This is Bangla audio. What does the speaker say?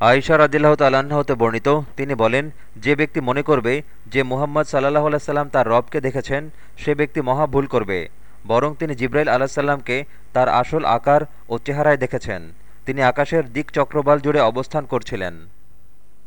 আয়সা রদিল্লাহ তাল্লাহ্ন হতে বর্ণিত, তিনি বলেন, যে ব্যক্তি মনে করবে যে মুহাম্মদ সাল্লাহ আলাইসাল্লাম তার রবকে দেখেছেন, সে ব্যক্তি মহা ভুল করবে, বরং তিনি জিব্রাইল আলাহিসাল্লামকে তার আসল আকার ও চেহারায় দেখেছেন। তিনি আকাশের দিক চক্রবাল জুড়ে অবস্থান করছিলেন।